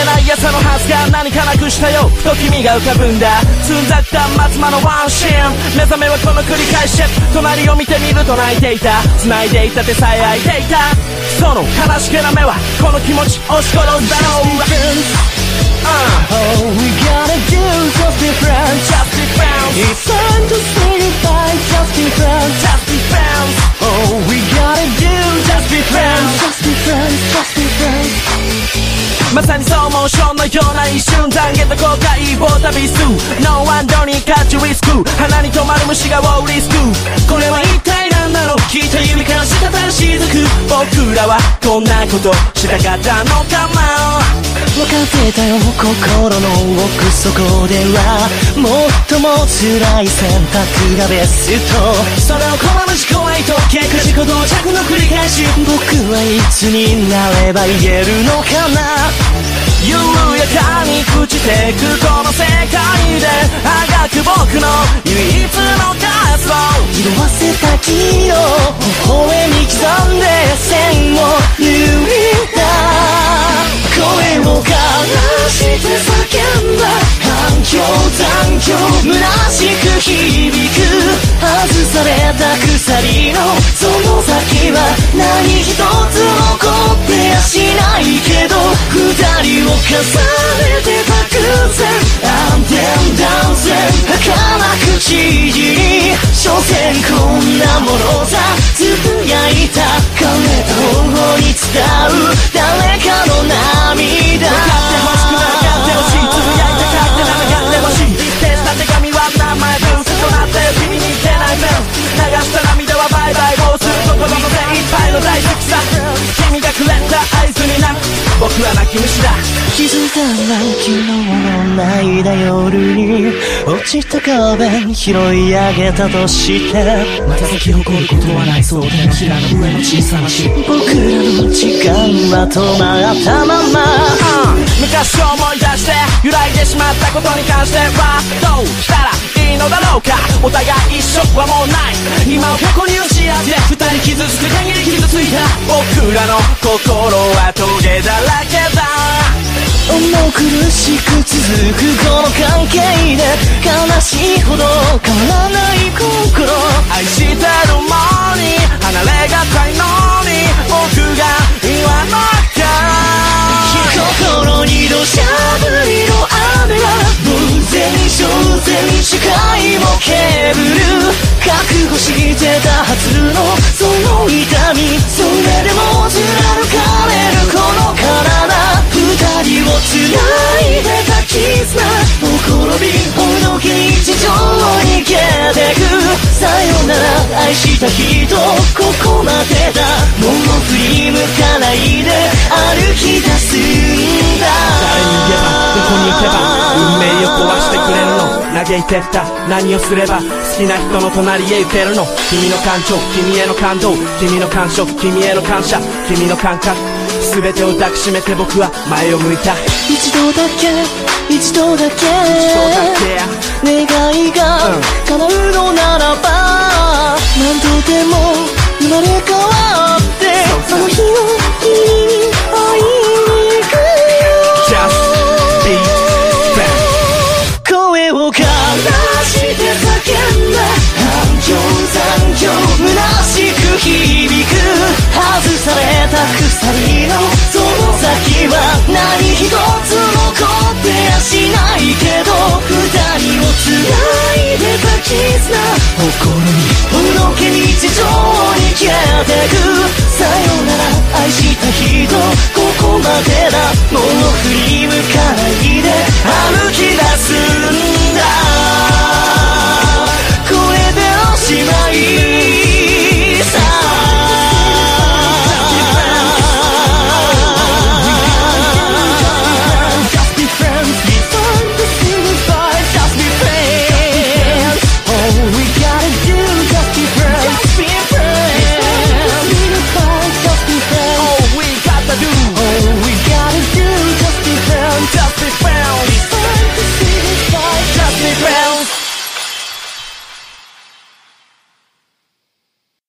えない朝のはずが何かなくしたよと君が浮かぶんだつんざった松間のワンシーン目覚めはこの繰り返し隣を見てみると泣いていた繋いでいた手さえ空いていたその悲しげな目はこの気持ち押し殺すだろう All we gotta do just be friends Just be friends It's time to say goodbye Just be friends Just be friends All we gotta do just be friends Just be friends Just be friends まさにスローモーションのような一瞬残月と後悔を旅す No wonder に勝ちウィスク鼻に止まる虫がウォーリスクこれは一体何だろう。きっと指から滴る雫僕らはこんなことしたかったのかな分かってたよ心の奥底では最も辛い選択がベスト。それを拒む思考へと結果自己到着の繰り返し。僕はいつになれば言えるのかな？てくこの世界であがく僕の唯一の活動色あせた木を微笑み刻んで線を抜いた声を枯らして叫んだ反響残響虚しく響く外された鎖のその先は何一つ残ってやしない。けど二人を重ねこんなものさつぶやいた枯れた。方に伝う誰かの涙分かってほしくなかってほしいつぶやいたかってなかってほしい消した手紙は名前分となって君に言ってない分流した涙はバイバイもうする。心の精一杯の大好きさ君がくれた合図にな僕は泣き虫だ気づいたら昨日の泣いた夜に落ちた壁拾い上げたとしてまた咲き誇ることはないそう手のひらの上の小さな詩僕らの時間は止まったまま昔を思い出して揺らいでしまったことに関してはどうしたらいいのだろうか。お互い一緒はもうない。今を過去に押し合って二人傷つく限り傷ついた。僕らの心はトゲだ。ら重苦しく続くこの関係で悲しいほど変わらない心愛してるもに離れがたいのに僕が言わなきゃ心に土砂降りの雨が偶然正然視界もケーブル覚悟してたはずのその痛みそれでも貫かれるこの体二人を繋いでた絆。ほころびほどき日常を逃げてく。さよなら愛した人ここまでだ。もう振り向かないで歩き出すんだ。誰に言えばどこに行けば運命を壊してくれるの。嘆いてった。何をすれば好きな人の隣へ行けるの。君の感情君への感動。君の感触君への感謝。君の感覚。全てを抱きしめて僕は前を向いた。一度だけ一度だけ願いが叶うのならば何度でも生まれくさよなら。愛した人ここまでだ。もう振り